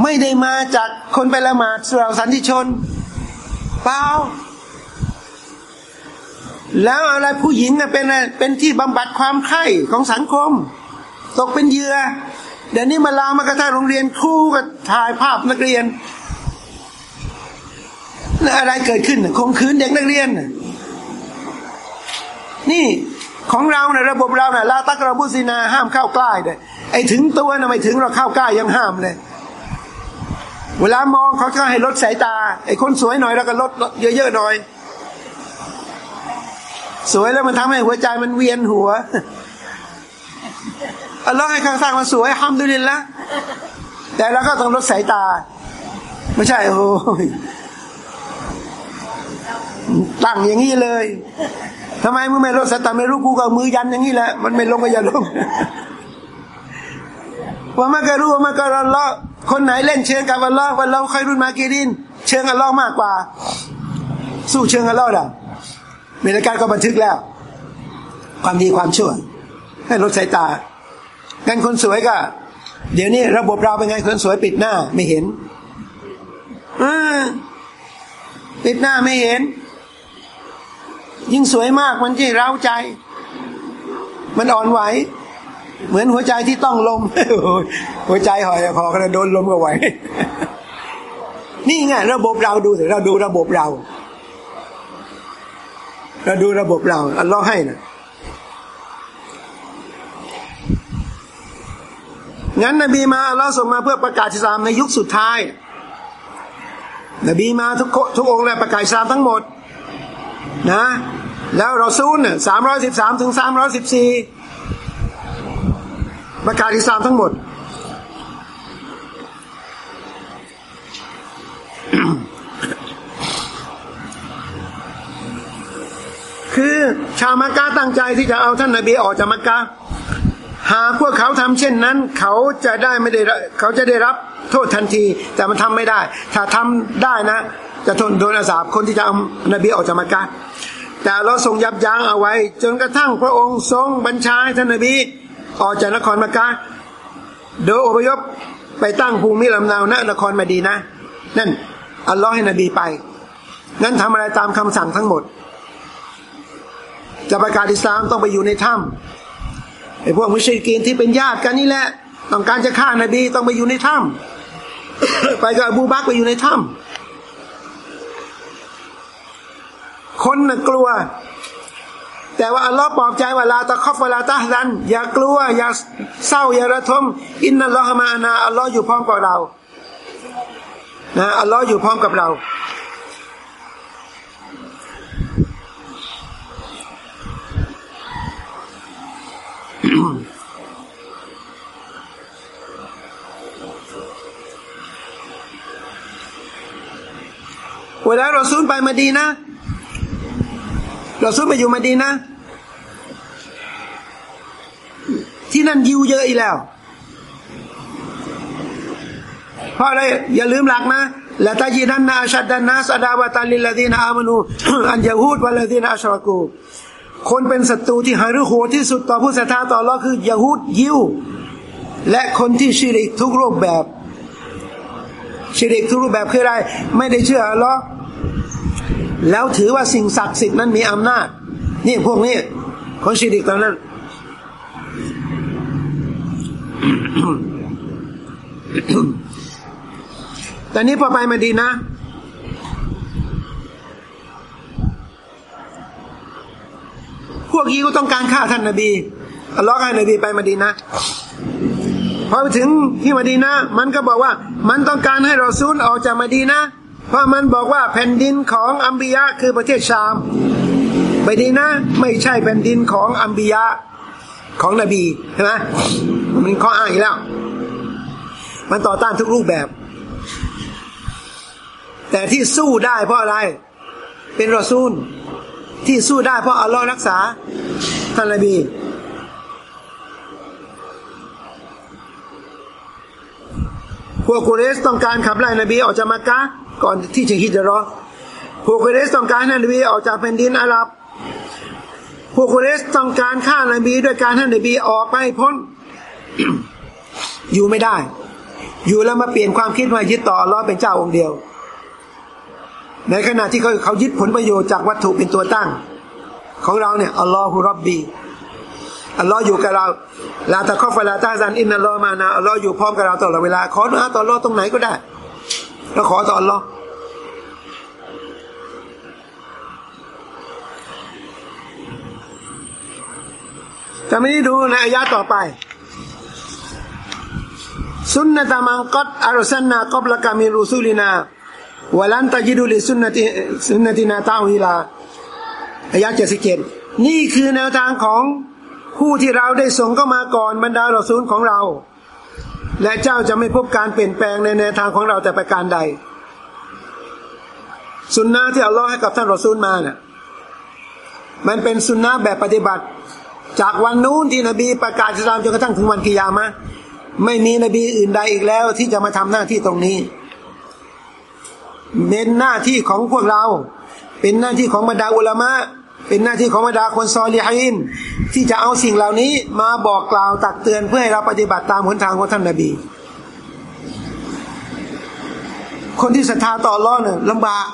ไม่ได้มาจากคนไปละหมาดสุราสันติชน เปล่าแล้วอะไรผู้หญิงเป็นเป็นที่บำบัดความไข้ของสังคม ตกเป็นเหยื่อเดี๋ยวนี้มาลามากระทั่งโรงเรียนครูก็ถ่ายภาพนักเรียนอะไรเกิดขึ้นน่ะข่มขืนเด็กนักเรียน นี่ ของเราเนะ่ะระบบเราเนะ่ะลาตักราบุสินาห้ามเข้าใกล้เลยไอ้ถึงตัวนะไม่ถึงเราเข้าใกล้ยังห้ามเลย เวลามองเขาก็ให้ลดสายตา ไอ้คนสวยหน่อยเราก็ลดเยอะๆหน่อย สวยแล้วมันทำให้หัวใจมันเวียนหัวอัลลอฮ์ให้ข้างๆมันสวยห้ามดุลินละแต่เราก็ต้องลดสายตา ไม่ใช่โอ้ยตั้งอย่างนี้เลย ทำไมมึงไม่ลดสายตาไม่รู้กูกับมือยันอย่างนี้แหละ มันไม่ลงก็อย่าลงว่ามาการูว่ามาการัลลอคนไหนเล่นเชิงกับอัลลอวันเราใครรุ่นมากีดิน เชิงอัลลอฮ์มากกว่า สู้เชิงอัลลอฮ์ล่ะมีรายการก็บันทึกแล้ว ความดีความชั่ว ให้ลดสายตางั้นคนสวยก็ เดี๋ยวนี้ระบบเราเป็นไงคนสวยปิดหน้าไม่เห็นอปิดหน้าไม่เห็น ยิ่งสวยมากมันยิ่งเร้าใจ มันอ่อนไหว เหมือนหัวใจที่ต้องลม หัวใจหอยคอกระโดนลมก็ไหว นี่ไงระบบเราดูสิเราดูระบบเรา เราดูระบบเรา อัลลอฮ์ให้นะงั้นนบีมาอัลลอฮ์ส่งมาเพื่อประกาศอิสลามในยุคสุดท้าย นบีมาทุกทุกองค์เลยประกาศอิสลามทั้งหมด นะแล้วเราซูลเนี่ยสามร้อยสิบสามถึงสามร้อยสิบสี่ประกาศอิสลามทั้งหมด คือชาวมักกะตั้งใจที่จะเอาท่านนบีออกจากมักกะหากพวกเขาทำเช่นนั้น เขาจะได้ไม่ได้เขาจะได้รับโทษทันที แต่มันทำไม่ได้ ถ้าทำได้นะ จะทนโดนอาสาบคนที่จะเอานบีออกจากมักกะ แต่เราทรงยับยั้งเอาไว้ จนกระทั่งพระองค์ทรงบัญชาให้ท่านนบีออกจากนครมักกะโดยอพยพไปตั้งภูมิลำเนาณนครมาดีนะ นั่นอัลลอฮ์ให้นบีไป งั้นทำอะไรตามคำสั่งทั้งหมด จะประกาศอิสลามต้องไปอยู่ในถ้ำไอ้พวกมุชริกีนที่เป็นญาติกันนี่แหละ ต้องการจะฆ่านบีต้องไปอยู่ในถ้ำไปกับอบูบักไปอยู่ในถ้ำ คนน่ะกลัว แต่ว่าอัลลอฮ์ปลอบใจว่าลาตะคอฟวลาตะฮัน อย่ากลัว อย่าเศร้าอย่าระทม อินนัลลอฮ์มานาอัลลอฮ์อยู่พร้อมกับเรานะอัลลอฮ์อยู่พร้อมกับเรา เวลาเราซูลไปมาดีนะ เราซูลไปอยู่มาดีนะ ที่นั่นยิวเยอะอีกแล้วเพราะอะไรอย่าลืมหลักนะละตาจีนันนาชัดดันนาสดาวตาลิลลาดีนาอามานูอันยาฮูดวัลาดีนาอัชรกู คนเป็นศัตรูที่หารือโหดที่สุดต่อผู้ศรัทธาต่อเราคือยาฮูดยิว และคนที่ชิริกทุกรูปแบบ ชิริกทุกรูปแบบคืออะไร ไม่ได้เชื่ออัลลอ แล้วถือว่าสิ่งศักดิ์สิทธิ์นั้นมีอำนาจ นี่พวกนี้คนชีริกตอนนั้น แต่นี้พอไปมาดีนะพวกยีก็ต้องการฆ่าท่านนาบีอัลลอฮ์ให้นบีไปมาดีนะพอไปถึงที่มาดีนะมันก็บอกว่า มันต้องการให้เราซูลออกจากมาดีนะ เพราะมันบอกว่าแผ่นดินของอัมบียะคือประเทศชามไปดีนะ ไม่ใช่แผ่นดินของอัมบียะของนบีใช่ไหมมันข้ออ้างอีกแล้ว มันต่อต้านทุกรูปแบบ แต่ที่สู้ได้เพราะอะไร เป็นรอซูล ที่สู้ได้เพราะอัลลอฮ์รักษาท่านนบีพวกกุเรสต้องการขับไล่นบีออกจากมักกะ ก่อนที่จะฮิจรอพวกกุเรสต้องการให้นบีออกจากแผ่นดินอาหรับ พวกกุเรสต้องการฆ่านบีด้วยการให้นบีออกไปพ้น อยู่ไม่ได้ อยู่แล้วมาเปลี่ยนความคิดมายึดต่ออัลลอเป็นเจ้าองค์เดียว ในขณะที่เขาเขายึดผลประโยชน์จากวัตถุเป็นตัวตั้ง ของเราเนี่ยอัลลอฮฺรับบีอัลลอฮ์อยู่กับเราลาตะคอฟลาตาซันอินนัลลอฮ์มานาอัลลอฮ์อยู่พร้อมกับเราตลอดเวลาขอดุอาต่ออัลลอฮ์ตรงไหนก็ได้ แล้วขอต่ออัลลอฮ์จะไม่ได้ดูในอายะต่อไป สุนนะตามังกัดอารุสันนากบละกามิรุสุลินาวลันตะจิดุลิสุนนติสุนนตินาตาวิลาอายะเจ็ดสิบเจ็ดนี่คือแนวทางของผู้ที่เราได้ส่งเข้ามาก่อนบรรดาเราซูลของเรา และเจ้าจะไม่พบการเปลี่ยนแปลงในแนวทางของเราแต่ประการใด สุนนะที่อัลลอฮ์ให้กับท่านรอซูลมาเนะ่ยมันเป็นสุนนะแบบปฏิบัติ จากวันนู้นที่นบีประกาศอิสลามจนกระทั่งถึงวันกิยามะไม่มีนบีอื่นใดอีกแล้ว ที่จะมาทำหน้าที่ตรงนี้เป็นหน้าที่ของพวกเรา เป็นหน้าที่ของบรรดาอุลามะ เป็นหน้าที่ของบรรดาคนซอลีฮินที่จะเอาสิ่งเหล่านี้มาบอกกล่าวตักเตือนเพื่อให้เราปฏิบัติตามหนทางของท่านนบี คนที่ศรัทธาต่อรอนเนี่ยลำบาก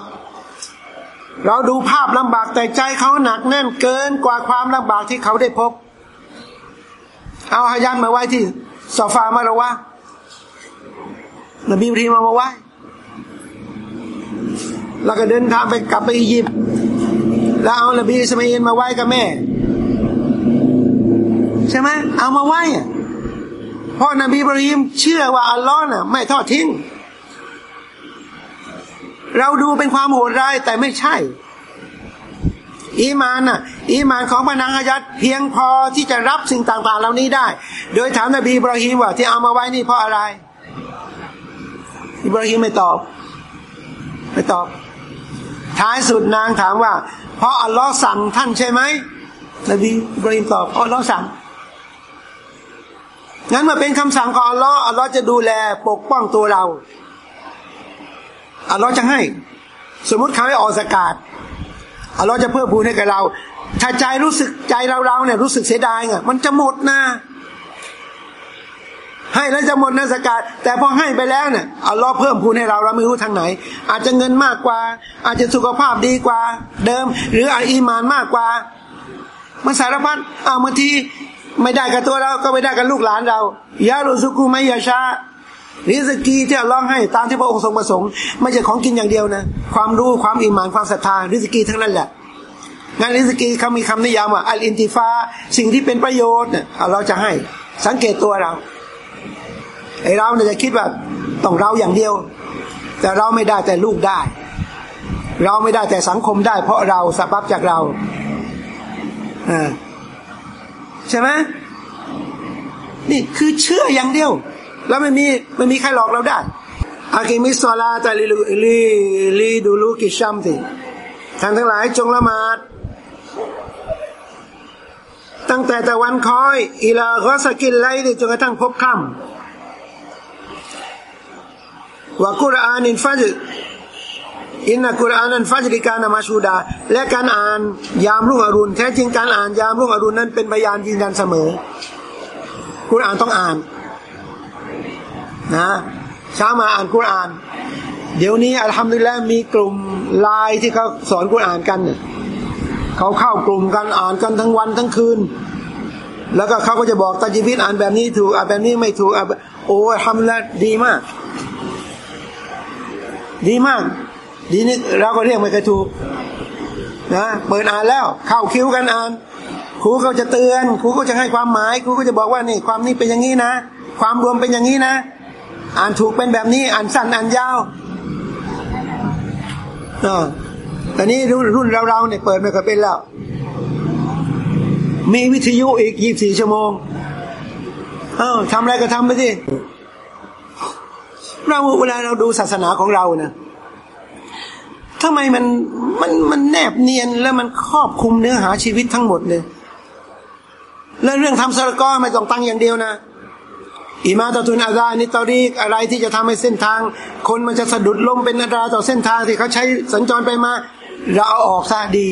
เราดูภาพลำบากแต่ใจเขาหนักแน่นเกินกว่าความลำบากที่เขาได้พบ เอาฮายันมาไว้ที่ซอฟามาเราว่านบีบรีมามาไว้แล้วก็เดินทางไปกลับไปอียิปต์ แล้วเอานบีอิสมาอินมาไหว้กับแม่ ใช่ไหมเอามาไหว้เพราะนบีบรีมเชื่อว่าอัลลอฮ์น่ะ ไม่ทอดทิ้ง เราดูเป็นความโหดร้ายแต่ไม่ใช่ อีมานน่ะ อีมานของพนังอายัดเพียงพอที่จะรับสิ่งต่าง ๆ เหล่านี้ได้ โดยถามนบีบรฮีมว่าที่เอามาไว้นี่เพราะอะไรอิบราฮิมไม่ตอบ ไม่ตอบ ท้ายสุดนางถามว่า เพราะอัลลอฮ์สั่งท่านใช่ไหมนบีอิบราฮิมตอบเพราะอัลลอฮ์สั่งงั้นมาเป็นคำสั่งของอัลลอฮ์อัลลอฮ์จะดูแลปกป้องตัวเราอัลลอฮ์จะให้ สมมติเขาให้ออกสกาดอัลลอฮ์จะเพิ่มพูนให้กับเรา ถ้าใจรู้สึกใจเราเราเนี่ยรู้สึกเสียดายไงมันจะหมดนะ ให้แล้วจะหมดนะสกาดแต่พอให้ไปแล้วเนี่ยอัลลอฮ์เพิ่มพูนให้เราเราไม่รู้ทางไหน อาจจะเงินมากกว่า อาจจะสุขภาพดีกว่า เดิม หรืออาอีมานมากกว่า มันสารพัดเอาบางทีไม่ได้กับตัวเราก็ไม่ได้กับลูกหลานเรายาลูซุกุไม่ยาชาริสกีที่อัลลอฮ์ให้ตามที่พระองค์ทรงประสงค์ไม่ใช่ของกินอย่างเดียวนะ ความรู้ความอิมานความศรัทธาริสกีทั้งนั้นแหละงานริสกีเขามีคำนิยามว่าอัลอินติฟา สิ่งที่เป็นประโยชน์เนี่ยเราจะให้สังเกตตัวเรา ไอเราเนี่ยจะคิดว่าต้องเราอย่างเดียว แต่เราไม่ได้แต่ลูกได้ เราไม่ได้แต่สังคมได้ เพราะเราสบับจากเราอ่าใช่ไหมนี่คือเชื่ออย่างเดียว แล้วไม่มีไม่มีใครหลอกเราได้أقم الصلاة لدلوك لدلوك الشمسท่านทั้งหลายจงละหมาด ตั้งแต่ตะวันคล้อยإلى غسق الليلจนกระทั่งพลบค่ำ وقرآن الفجرอินนักุรอานันฟัจริกานามาชูดา และการอ่านยามรุ่งอรุณแท้จริงการอ่านยามรุ่งอรุณนั้นเป็นพยานยืนยันเสมอ กุรอานต้องอ่านนะเช้ามาอ่านกุรอาน เดี๋ยวนี้อัลฮัมดุลิลละมีกลุ่มไลน์ที่เขาสอนกุรอานกันเนี่ยเขาเข้ากลุ่มกันอ่านกันทั้งวันทั้งคืน แล้วก็เขาก็จะบอกตาจิพิตอ่านแบบนี้ถูกอ่านแบบนี้ไม่ถูกอ่านโอ้ทำแล้วดีมาก ดีมาก ดีนี่เราก็เรียกไม่เคยถูกนะเปิดอ่านแล้วเข้าคิวกันอ่าน ครูเขาจะเตือน ครูก็จะให้ความหมาย ครูก็จะบอกว่านี่ความนี้เป็นอย่างนี้นะ ความรวมเป็นอย่างนี้นะ อ่านถูกเป็นแบบนี้ อ่านสั้นอ่านยาวเออแต่นี้รุ่นรุ่นเราเราเนี่ยเปิดไม่เคยเป็นแล้ว มีวิทยุอีกยี่สี่ชั่วโมง เออทำอะไรก็ทำไปสิ เราเวลาเราดูศาสนาของเรานะทำไมมันมันมันแนบเนียนแล้วมันครอบคลุมเนื้อหาชีวิตทั้งหมดเลย แล้วเรื่องทำสารก้อไม่ต้องตั้งอย่างเดียวนะอิมาตตุนอาซานิตอรีกอะไรที่จะทำให้เส้นทาง คนมันจะสะดุดล้มเป็นอันตราต่อเส้นทางที่เขาใช้สัญจรไปมา เราเอาออกซะดี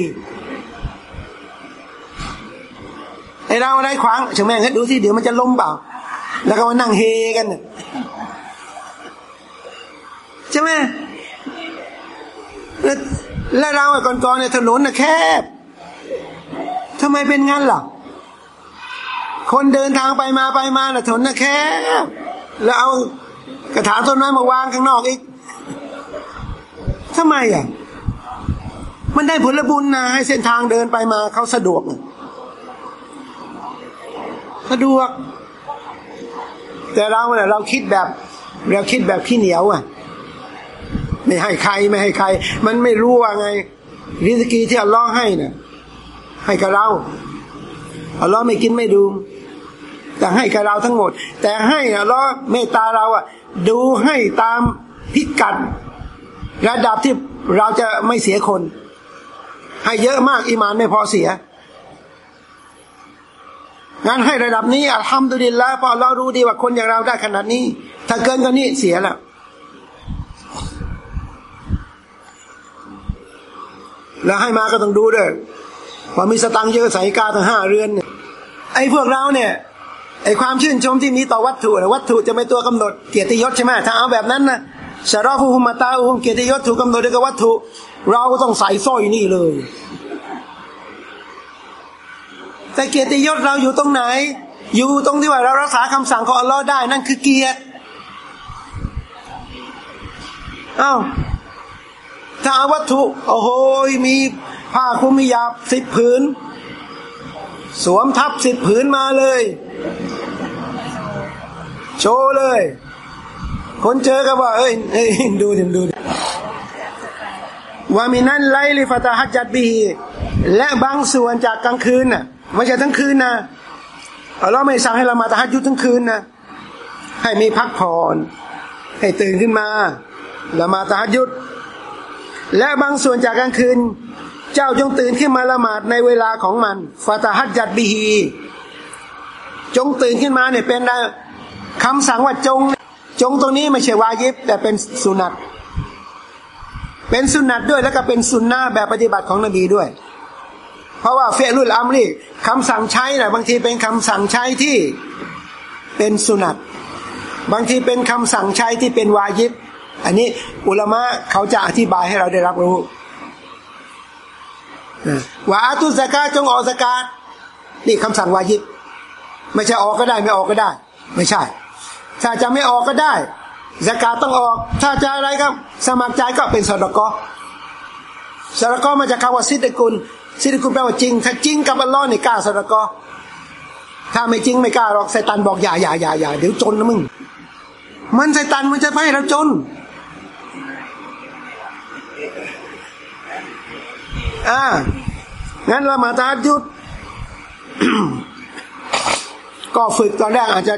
ไอเราอะไรขวางเฉยแม่งดูสิเดี๋ยวมันจะล้มเปล่า แล้วก็มานั่งเฮกัน ใช่ไหมแล้วแล้วเราก่อนเนี่ยถนนน่ะแคบทำไมเป็นงั้นล่ะ คนเดินทางไปมาไปมาน่ะถนนน่ะแคบ แล้วเอากระถางต้นไม้มาวางข้างนอกอีกทำไมอะ มันได้ผลบุญนะให้เส้นทางเดินไปมาเขาสะดวก สะดวก แต่เราเนี่ยเราคิดแบบ เราคิดแบบขี้เหนียวอะ ไม่ให้ใครไม่ให้ใคร มันไม่รู้ว่าไง ริสกีที่อัลลอฮ์ให้เนี่ยให้กับเราอัลลอฮ์ไม่กินไม่ดูแต่ให้กับเราทั้งหมด แต่ให้อัลลอฮ์เมตตาเราอะ ดูให้ตามพิกัด ระดับที่เราจะไม่เสียคน ให้เยอะมากอิมานไม่พอเสียงานให้ระดับนี้อัลฮัมดุลิลละพอเรารู้ดีว่าคนอย่างเราได้ขนาดนี้ ถ้าเกินกว่านี้เสียแล้ว แล้วให้มาก็ต้องดูด้วยพอมีสตังค์เยอะใส่กาตั้งห้าเรือนเนี่ยไอ้พวกเราเนี่ยไอ้ความชื่นชมที่มีต่อวัตถุวัตถุจะเป็นตัวกำหนดเกียรติยศใช่ไหมถ้าเอาแบบนั้นนะชารอฟูฮุมาตาอุมเกียรติยศถูกกาหนดด้วยกับวัตถุ เราก็ต้องใส่สร้อยนี่เลย แต่เกียรติยศเราอยู่ตรงไหน อยู่ตรงที่ว่าเรารักษาคำสั่งของอัลลอฮ์ได้นั่นคือเกียรติอ้าว ถ้าวัตถุ โอ้โหมีผ้าคลุมมียาบสิบผืน สวมทับสิบผืนมาเลย โชว์เลย คนเจอก็ว่า เอ้ยเอ้ยดูดิดูดิว่ามีนั่นไลลิฟตาฮัจัดบีและบางส่วนจากกลางคืนน่ะไม่ใช่ทั้งคืนนะเราไม่สั่งให้เรามาตะฮัดยุทั้งคืนนะให้มีพักผ่อน ให้ตื่นขึ้นมาละมาตะฮัดยุด และบางส่วนจากกลางคืน เจ้าจงตื่นขึ้นมาละหมาดในเวลาของมันฟาตาฮัดจัดบีฮี จงตื่นขึ้นมาเนี่ยเป็นคำสั่งว่าจง จงตรงนี้ไม่ใช่วายิบ แต่เป็นสุนัตเป็นสุนัตด้วยแล้วก็เป็นสุนนะแบบปฏิบัติของนบีด้วย เพราะว่าเฟรุลอัมรีคำสั่งใช้นะบางทีเป็นคำสั่งใช้ที่เป็นสุนัตบางทีเป็นคำสั่งใช้ที่เป็นวายิบ อันนี้อุลามะเขาจะอธิบายให้เราได้รับรู้ว่าอาตุสกาจงออกสกาดนี่คำสั่งวายิบ ไม่ใช่ออกก็ได้ไม่ออกก็ได้ ไม่ใช่ ถ้าจะไม่ออกก็ได้สกาต้องออก ถ้าจะอะไรครับสมัครใจก็เป็นสดกอสดกอมาจากคำว่าซิดกุลซิดกุลแปลว่าจริง ถ้าจริงกับอัลลอฮ์นี่กล้าสดกอถ้าไม่จริงไม่กล้าหรอกไซตันบอกอย่าอย่าอย่าอย่าเดี๋ยวจนนะมึง มันไซตันมันจะให้เราจน อ่างั้นละมาตาจุด ก็ฝึกตอนแรกอาจจะ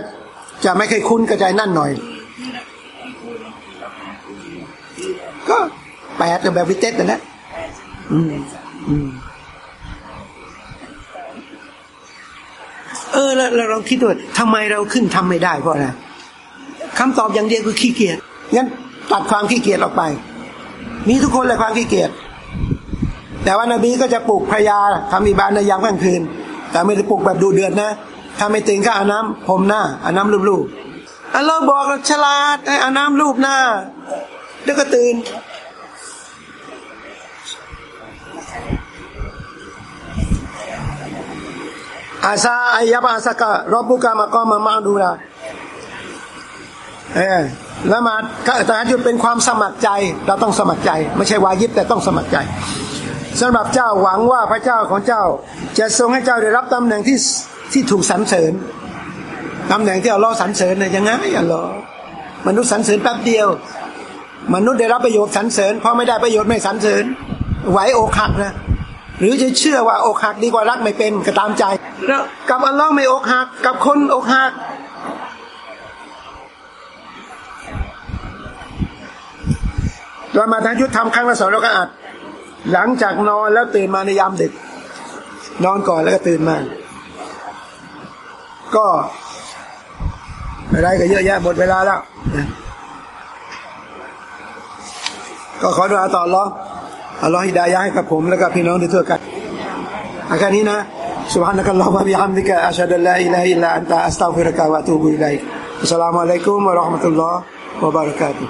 จะไม่เคยคุ้นกระจายนั่นหน่อย ก็แปดแบบวิเตสนะอืมอืมเออแล้วเราลองคิดดูทำไมเราขึ้นทำไม่ได้เพราะอะไรคำตอบอย่างเดียวคือขี้เกียจงั้นตัดความขี้เกียจออกไป มีทุกคนเลยความขี้เกียจ แต่ว่านบีก็จะปลุกพยาทำอิบานในยามกลางคืน แต่ไม่ได้ปลุกแบบดูเดือดนะ ถ้าไม่ตื่นก็อาน้ำผมหน้าอาน้ำลูบๆอัลลอฮ์บอกฉลาดอาน้ำลูบหน้าเดี๋ยวก็ตื่นอาซาอายะบาสกะรบบุกามากอมามาดูละเออละหมาดก็แต่หยุดเป็นความสมัครใจ เราต้องสมัครใจ ไม่ใช่วายิบแต่ต้องสมัครใจ สำหรับเจ้าหวังว่าพระเจ้าของเจ้า จะทรงให้เจ้าได้รับตำแหน่งที่ที่ถูกสรรเสริญตำแหน่งที่อัลลอฮ์สรรเสริญนะยังไงอัลลอฮ์มนุษย์สรรเสริญแป๊บเดียว มนุษย์ได้รับประโยชน์สรรเสริญพอไม่ได้ประโยชน์ไม่สรรเสริญไหวอกหักนะหรือจะเชื่อว่าอกหักดีกว่ารักไม่เป็นก็ตามใจแล้วกับอัลลอฮ์ไม่อกหักกับคนอกหักเรามาทางยุทธทำครั้งละสองเราก็อัด หลังจากนอนแล้วตื่นมาในยามดึก นอนก่อนแล้วก็ตื่นมา ก็อะไรก็เยอะแยะหมดเวลาแล้วนะก็ขอดุอาต่ออัลลอฮ์อัลลอฮ์ฮิดายะให้กับผม แล้วก็พี่น้องในทั่วกันอาการนี้นะ سبحانك اللهم وبحمدك أشهد أن لا إله إلا أنت أستغفرك وأتوب إليك السلام عليكم ورحمة الله وبركاته